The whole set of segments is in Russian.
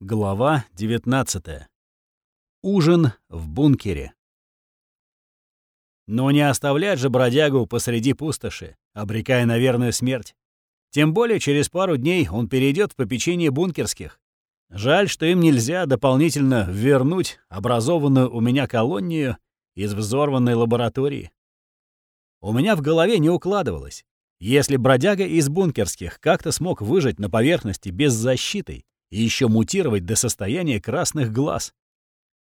Глава 19. Ужин в бункере. Но не оставлять же бродягу посреди пустоши, обрекая на верную смерть. Тем более через пару дней он перейдет в попечение бункерских. Жаль, что им нельзя дополнительно вернуть образованную у меня колонию из взорванной лаборатории. У меня в голове не укладывалось. Если бродяга из бункерских как-то смог выжить на поверхности без защиты, и еще мутировать до состояния красных глаз.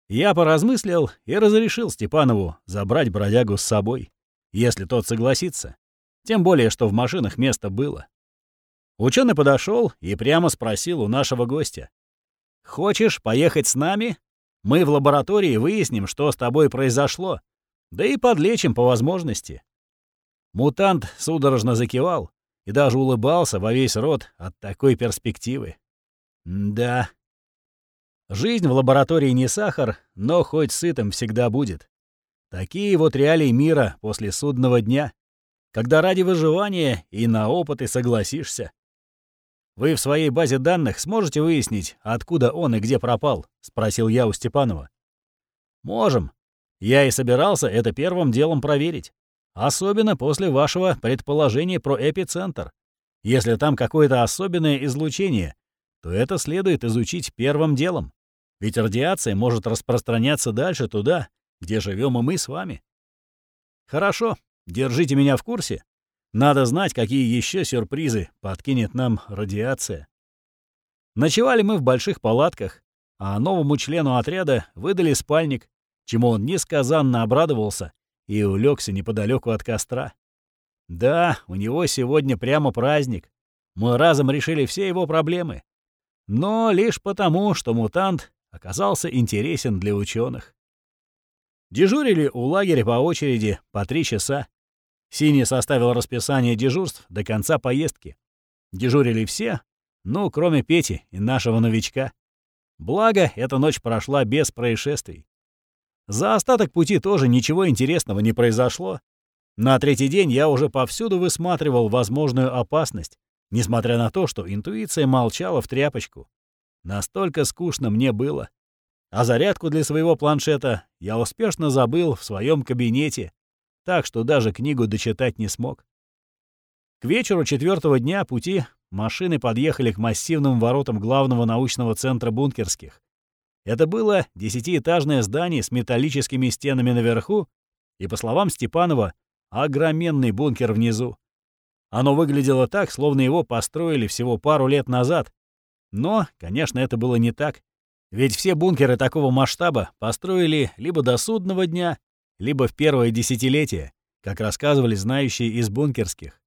Я поразмыслил и разрешил Степанову забрать бродягу с собой, если тот согласится. Тем более, что в машинах место было. Ученый подошел и прямо спросил у нашего гостя. «Хочешь поехать с нами? Мы в лаборатории выясним, что с тобой произошло, да и подлечим по возможности». Мутант судорожно закивал и даже улыбался во весь рот от такой перспективы. Да. Жизнь в лаборатории не сахар, но хоть сытым всегда будет. Такие вот реалии мира после судного дня, когда ради выживания и на опыты согласишься. «Вы в своей базе данных сможете выяснить, откуда он и где пропал?» — спросил я у Степанова. «Можем. Я и собирался это первым делом проверить. Особенно после вашего предположения про эпицентр. Если там какое-то особенное излучение, то это следует изучить первым делом. Ведь радиация может распространяться дальше туда, где живем и мы с вами. Хорошо, держите меня в курсе. Надо знать, какие еще сюрпризы подкинет нам радиация. Ночевали мы в больших палатках, а новому члену отряда выдали спальник, чему он несказанно обрадовался и улегся неподалеку от костра. Да, у него сегодня прямо праздник. Мы разом решили все его проблемы но лишь потому, что мутант оказался интересен для ученых. Дежурили у лагеря по очереди по три часа. Синий составил расписание дежурств до конца поездки. Дежурили все, ну, кроме Пети и нашего новичка. Благо, эта ночь прошла без происшествий. За остаток пути тоже ничего интересного не произошло. На третий день я уже повсюду высматривал возможную опасность, несмотря на то, что интуиция молчала в тряпочку. Настолько скучно мне было. А зарядку для своего планшета я успешно забыл в своем кабинете, так что даже книгу дочитать не смог. К вечеру четвертого дня пути машины подъехали к массивным воротам главного научного центра бункерских. Это было десятиэтажное здание с металлическими стенами наверху и, по словам Степанова, огроменный бункер внизу. Оно выглядело так, словно его построили всего пару лет назад. Но, конечно, это было не так. Ведь все бункеры такого масштаба построили либо до судного дня, либо в первое десятилетие, как рассказывали знающие из бункерских.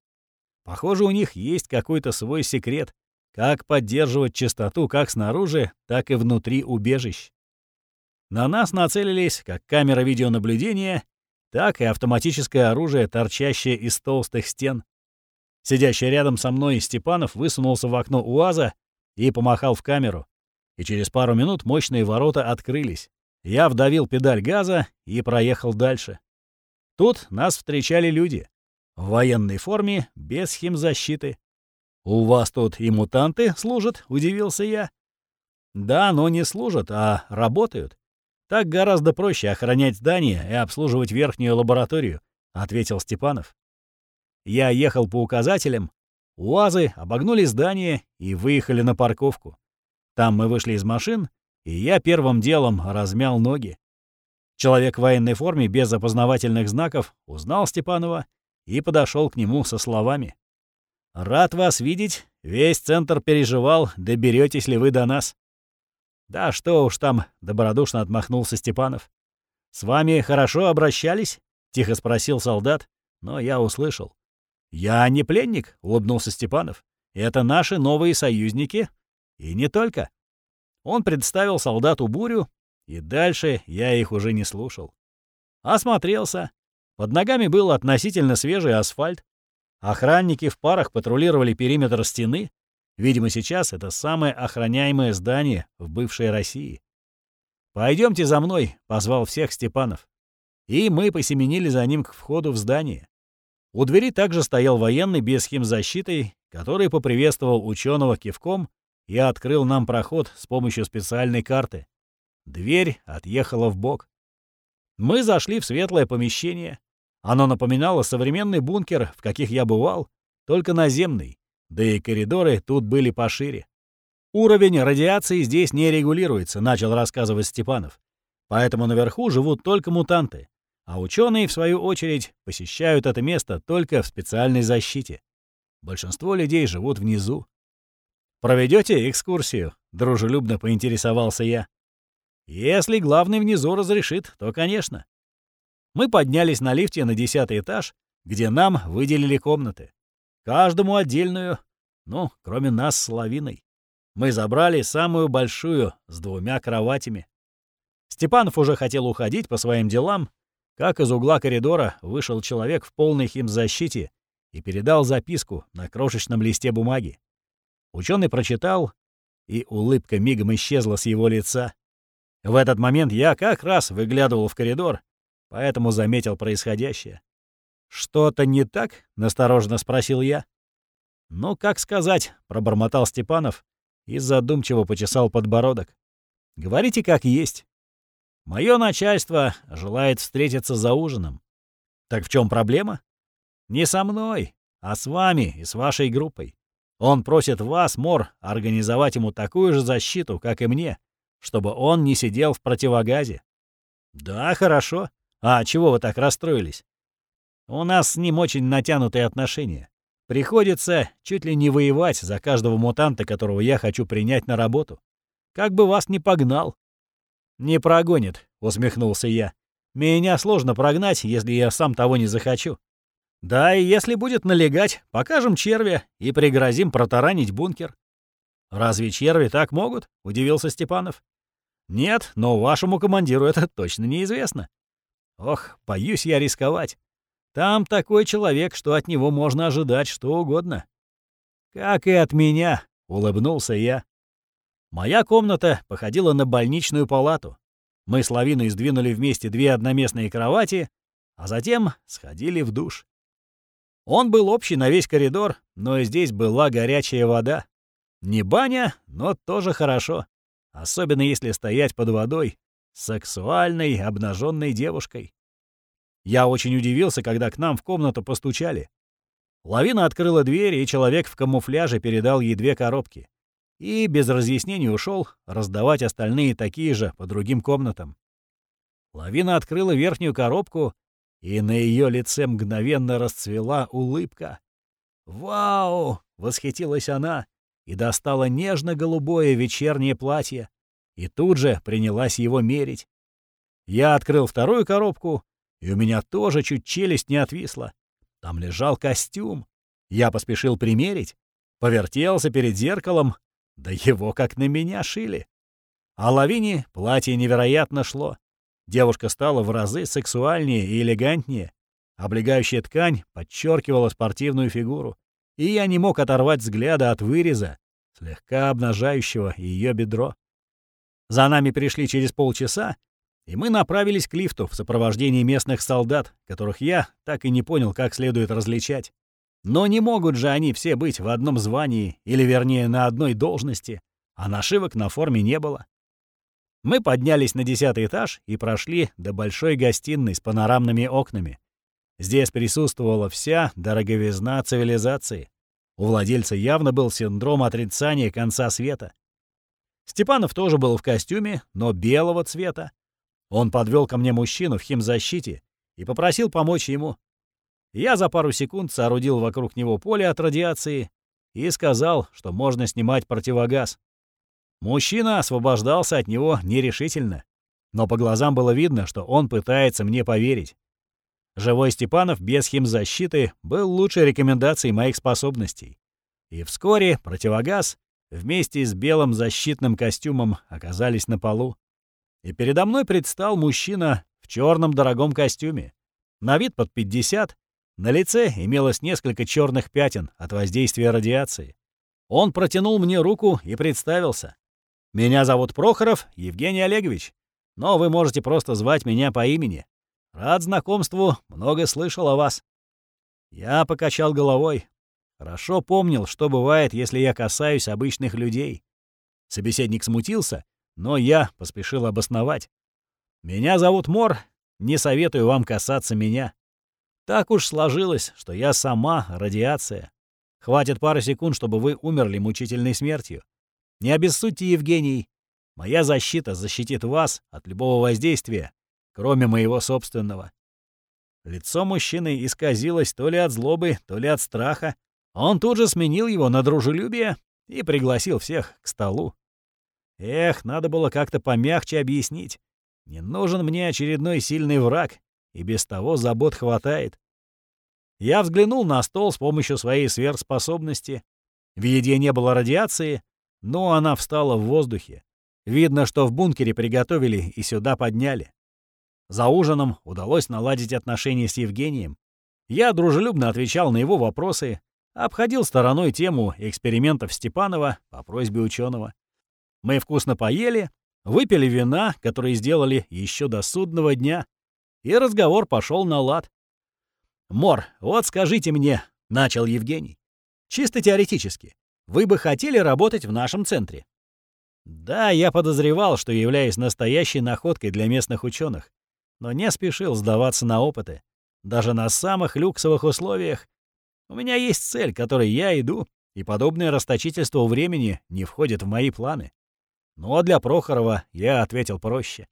Похоже, у них есть какой-то свой секрет, как поддерживать чистоту как снаружи, так и внутри убежищ. На нас нацелились как камера видеонаблюдения, так и автоматическое оружие, торчащее из толстых стен. Сидящий рядом со мной Степанов высунулся в окно УАЗа и помахал в камеру. И через пару минут мощные ворота открылись. Я вдавил педаль газа и проехал дальше. Тут нас встречали люди. В военной форме, без химзащиты. «У вас тут и мутанты служат?» — удивился я. «Да, но не служат, а работают. Так гораздо проще охранять здание и обслуживать верхнюю лабораторию», — ответил Степанов. Я ехал по указателям. УАЗы обогнули здание и выехали на парковку. Там мы вышли из машин, и я первым делом размял ноги. Человек в военной форме без опознавательных знаков узнал Степанова и подошел к нему со словами. «Рад вас видеть. Весь центр переживал, доберетесь ли вы до нас». «Да что уж там», — добродушно отмахнулся Степанов. «С вами хорошо обращались?» — тихо спросил солдат, но я услышал. «Я не пленник», — улыбнулся Степанов. «Это наши новые союзники. И не только». Он представил солдату бурю, и дальше я их уже не слушал. Осмотрелся. Под ногами был относительно свежий асфальт. Охранники в парах патрулировали периметр стены. Видимо, сейчас это самое охраняемое здание в бывшей России. Пойдемте за мной», — позвал всех Степанов. И мы посеменили за ним к входу в здание. У двери также стоял военный без химзащиты, который поприветствовал ученого кивком и открыл нам проход с помощью специальной карты. Дверь отъехала в бок. Мы зашли в светлое помещение. Оно напоминало современный бункер, в каких я бывал, только наземный, да и коридоры тут были пошире. Уровень радиации здесь не регулируется, начал рассказывать Степанов. Поэтому наверху живут только мутанты, а ученые, в свою очередь, посещают это место только в специальной защите. Большинство людей живут внизу. Проведете экскурсию?» — дружелюбно поинтересовался я. «Если главный внизу разрешит, то, конечно». Мы поднялись на лифте на десятый этаж, где нам выделили комнаты. Каждому отдельную, ну, кроме нас с лавиной. Мы забрали самую большую, с двумя кроватями. Степанов уже хотел уходить по своим делам, как из угла коридора вышел человек в полной химзащите и передал записку на крошечном листе бумаги. Ученый прочитал, и улыбка мигом исчезла с его лица. В этот момент я как раз выглядывал в коридор, поэтому заметил происходящее. «Что-то не так?» — настороженно спросил я. «Ну, как сказать», — пробормотал Степанов и задумчиво почесал подбородок. «Говорите, как есть. Мое начальство желает встретиться за ужином. Так в чем проблема? Не со мной, а с вами и с вашей группой. Он просит вас, Мор, организовать ему такую же защиту, как и мне, чтобы он не сидел в противогазе. Да, хорошо. А чего вы так расстроились? У нас с ним очень натянутые отношения. Приходится чуть ли не воевать за каждого мутанта, которого я хочу принять на работу. Как бы вас не погнал. Не прогонит, усмехнулся я. Меня сложно прогнать, если я сам того не захочу. Да, и если будет налегать, покажем червя и пригрозим протаранить бункер. Разве черви так могут? удивился Степанов. Нет, но вашему командиру это точно неизвестно. Ох, боюсь я рисковать. Там такой человек, что от него можно ожидать что угодно. Как и от меня, улыбнулся я. Моя комната походила на больничную палату. Мы с Лавиной сдвинули вместе две одноместные кровати, а затем сходили в душ. Он был общий на весь коридор, но здесь была горячая вода. Не баня, но тоже хорошо. Особенно если стоять под водой с сексуальной обнаженной девушкой. Я очень удивился, когда к нам в комнату постучали. Лавина открыла дверь, и человек в камуфляже передал ей две коробки. И без разъяснений ушел раздавать остальные такие же по другим комнатам. Лавина открыла верхнюю коробку, и на ее лице мгновенно расцвела улыбка. «Вау!» — восхитилась она и достала нежно-голубое вечернее платье, и тут же принялась его мерить. Я открыл вторую коробку и у меня тоже чуть челюсть не отвисла. Там лежал костюм. Я поспешил примерить, повертелся перед зеркалом, да его как на меня шили. А Лавине платье невероятно шло. Девушка стала в разы сексуальнее и элегантнее. Облегающая ткань подчеркивала спортивную фигуру, и я не мог оторвать взгляда от выреза, слегка обнажающего ее бедро. За нами пришли через полчаса, и мы направились к лифту в сопровождении местных солдат, которых я так и не понял, как следует различать. Но не могут же они все быть в одном звании, или вернее на одной должности, а нашивок на форме не было. Мы поднялись на десятый этаж и прошли до большой гостиной с панорамными окнами. Здесь присутствовала вся дороговизна цивилизации. У владельца явно был синдром отрицания конца света. Степанов тоже был в костюме, но белого цвета, он подвел ко мне мужчину в химзащите и попросил помочь ему. Я за пару секунд соорудил вокруг него поле от радиации и сказал, что можно снимать противогаз. Мужчина освобождался от него нерешительно, но по глазам было видно, что он пытается мне поверить. Живой Степанов без химзащиты был лучшей рекомендацией моих способностей. И вскоре противогаз вместе с белым защитным костюмом оказались на полу и передо мной предстал мужчина в черном дорогом костюме. На вид под 50, на лице имелось несколько черных пятен от воздействия радиации. Он протянул мне руку и представился. «Меня зовут Прохоров Евгений Олегович, но вы можете просто звать меня по имени. Рад знакомству, много слышал о вас». Я покачал головой. Хорошо помнил, что бывает, если я касаюсь обычных людей. Собеседник смутился, но я поспешил обосновать. «Меня зовут Мор, не советую вам касаться меня. Так уж сложилось, что я сама радиация. Хватит пары секунд, чтобы вы умерли мучительной смертью. Не обессудьте, Евгений. Моя защита защитит вас от любого воздействия, кроме моего собственного». Лицо мужчины исказилось то ли от злобы, то ли от страха. Он тут же сменил его на дружелюбие и пригласил всех к столу. Эх, надо было как-то помягче объяснить. Не нужен мне очередной сильный враг, и без того забот хватает. Я взглянул на стол с помощью своей сверхспособности. В еде не было радиации, но она встала в воздухе. Видно, что в бункере приготовили и сюда подняли. За ужином удалось наладить отношения с Евгением. Я дружелюбно отвечал на его вопросы, обходил стороной тему экспериментов Степанова по просьбе ученого. Мы вкусно поели, выпили вина, которые сделали еще до судного дня, и разговор пошел на лад. «Мор, вот скажите мне», — начал Евгений, — «чисто теоретически, вы бы хотели работать в нашем центре?» Да, я подозревал, что являюсь настоящей находкой для местных ученых, но не спешил сдаваться на опыты. Даже на самых люксовых условиях у меня есть цель, к которой я иду, и подобное расточительство времени не входит в мои планы. Но для Прохорова я ответил проще.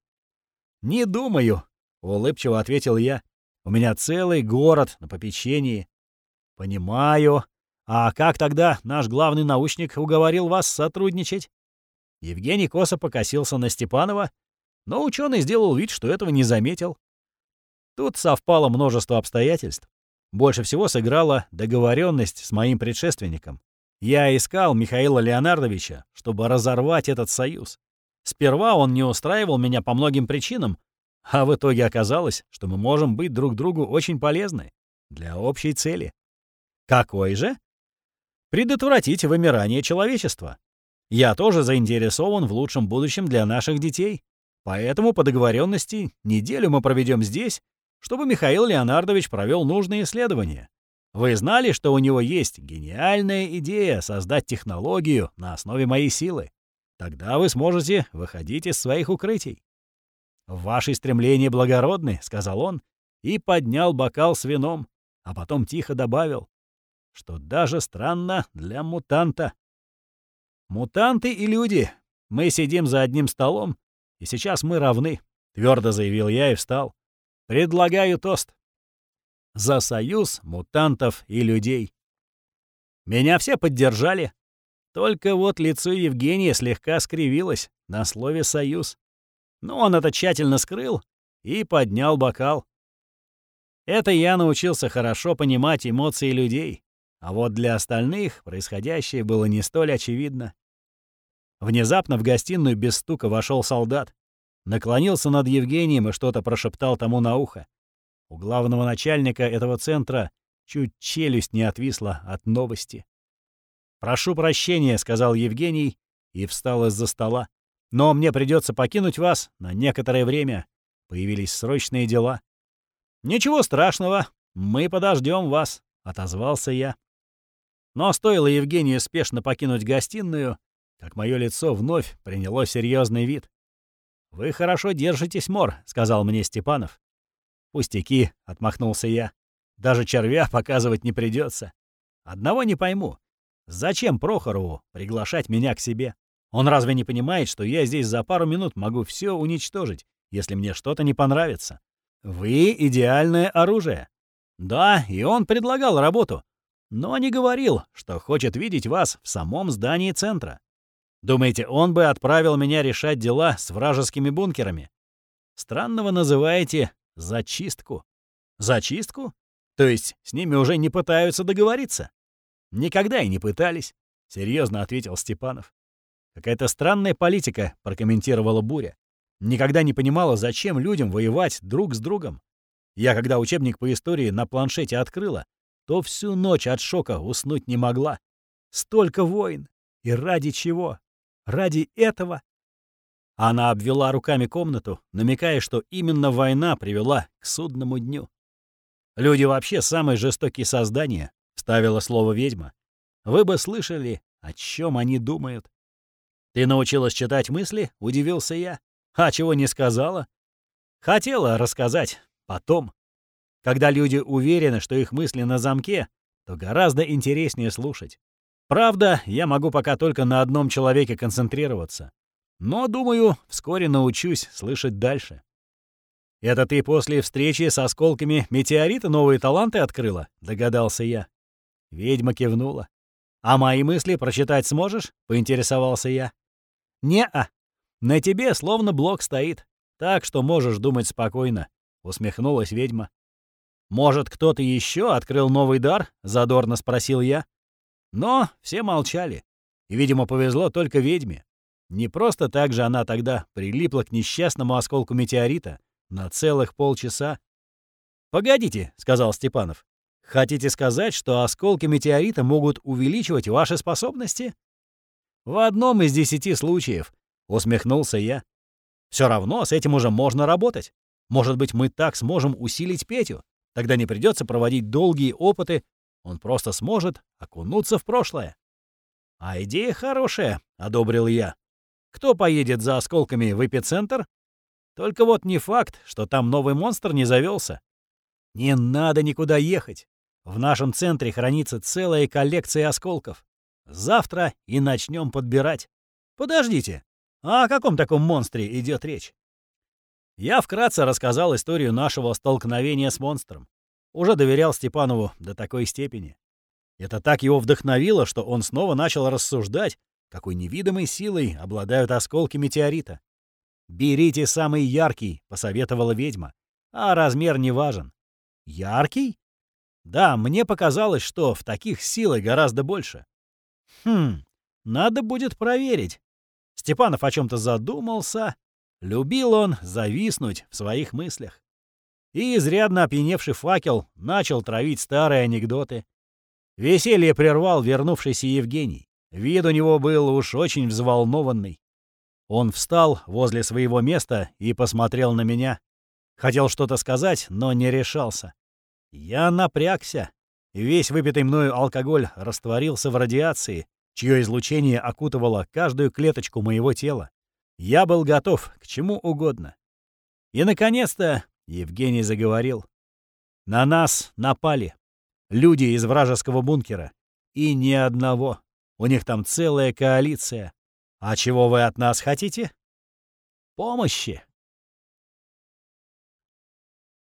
«Не думаю», — улыбчиво ответил я. «У меня целый город на попечении». «Понимаю. А как тогда наш главный научник уговорил вас сотрудничать?» Евгений косо покосился на Степанова, но ученый сделал вид, что этого не заметил. Тут совпало множество обстоятельств. Больше всего сыграла договоренность с моим предшественником. Я искал Михаила Леонардовича, чтобы разорвать этот союз. Сперва он не устраивал меня по многим причинам, а в итоге оказалось, что мы можем быть друг другу очень полезны для общей цели. Какой же? Предотвратить вымирание человечества. Я тоже заинтересован в лучшем будущем для наших детей. Поэтому по договоренности неделю мы проведем здесь, чтобы Михаил Леонардович провел нужные исследования. Вы знали, что у него есть гениальная идея создать технологию на основе моей силы? Тогда вы сможете выходить из своих укрытий. «Ваши стремления благородны», — сказал он, и поднял бокал с вином, а потом тихо добавил, что даже странно для мутанта. «Мутанты и люди. Мы сидим за одним столом, и сейчас мы равны», — твердо заявил я и встал. «Предлагаю тост за союз мутантов и людей. Меня все поддержали. Только вот лицо Евгения слегка скривилось на слове «союз». Но он это тщательно скрыл и поднял бокал. Это я научился хорошо понимать эмоции людей, а вот для остальных происходящее было не столь очевидно. Внезапно в гостиную без стука вошел солдат, наклонился над Евгением и что-то прошептал тому на ухо. У главного начальника этого центра чуть челюсть не отвисла от новости. «Прошу прощения», — сказал Евгений и встал из-за стола. «Но мне придется покинуть вас на некоторое время. Появились срочные дела». «Ничего страшного, мы подождем вас», — отозвался я. Но стоило Евгению спешно покинуть гостиную, как мое лицо вновь приняло серьезный вид. «Вы хорошо держитесь, Мор», — сказал мне Степанов. «Пустяки», — отмахнулся я. «Даже червя показывать не придется. Одного не пойму. Зачем Прохорову приглашать меня к себе? Он разве не понимает, что я здесь за пару минут могу все уничтожить, если мне что-то не понравится? Вы — идеальное оружие. Да, и он предлагал работу, но не говорил, что хочет видеть вас в самом здании центра. Думаете, он бы отправил меня решать дела с вражескими бункерами? Странного называете Зачистку? Зачистку? То есть с ними уже не пытаются договориться? Никогда и не пытались, серьезно ответил Степанов. Какая-то странная политика, прокомментировала Буря. Никогда не понимала, зачем людям воевать друг с другом. Я, когда учебник по истории на планшете открыла, то всю ночь от шока уснуть не могла. Столько войн! И ради чего? Ради этого? Она обвела руками комнату, намекая, что именно война привела к судному дню. «Люди вообще самые жестокие создания», — ставила слово ведьма. «Вы бы слышали, о чем они думают». «Ты научилась читать мысли?» — удивился я. «А чего не сказала?» «Хотела рассказать. Потом. Когда люди уверены, что их мысли на замке, то гораздо интереснее слушать. Правда, я могу пока только на одном человеке концентрироваться. Но, думаю, вскоре научусь слышать дальше. «Это ты после встречи с осколками метеорита новые таланты открыла?» — догадался я. Ведьма кивнула. «А мои мысли прочитать сможешь?» — поинтересовался я. «Не-а. На тебе словно блок стоит, так что можешь думать спокойно», — усмехнулась ведьма. «Может, кто-то еще открыл новый дар?» — задорно спросил я. Но все молчали. И, видимо, повезло только ведьме. Не просто так же она тогда прилипла к несчастному осколку метеорита на целых полчаса. «Погодите», — сказал Степанов. «Хотите сказать, что осколки метеорита могут увеличивать ваши способности?» «В одном из десяти случаев», — усмехнулся я. «Все равно с этим уже можно работать. Может быть, мы так сможем усилить Петю. Тогда не придется проводить долгие опыты, он просто сможет окунуться в прошлое». «А идея хорошая», — одобрил я. Кто поедет за осколками в эпицентр? Только вот не факт, что там новый монстр не завелся. Не надо никуда ехать. В нашем центре хранится целая коллекция осколков. Завтра и начнем подбирать. Подождите, а о каком таком монстре идет речь? Я вкратце рассказал историю нашего столкновения с монстром. Уже доверял Степанову до такой степени. Это так его вдохновило, что он снова начал рассуждать, какой невидимой силой обладают осколки метеорита. «Берите самый яркий», — посоветовала ведьма. «А размер не важен». «Яркий?» «Да, мне показалось, что в таких силы гораздо больше». «Хм, надо будет проверить». Степанов о чем то задумался. Любил он зависнуть в своих мыслях. И изрядно опьяневший факел начал травить старые анекдоты. Веселье прервал вернувшийся Евгений. Вид у него был уж очень взволнованный. Он встал возле своего места и посмотрел на меня. Хотел что-то сказать, но не решался. Я напрягся. Весь выпитый мною алкоголь растворился в радиации, чье излучение окутывало каждую клеточку моего тела. Я был готов к чему угодно. И, наконец-то, Евгений заговорил. На нас напали. Люди из вражеского бункера. И ни одного. У них там целая коалиция. А чего вы от нас хотите? Помощи.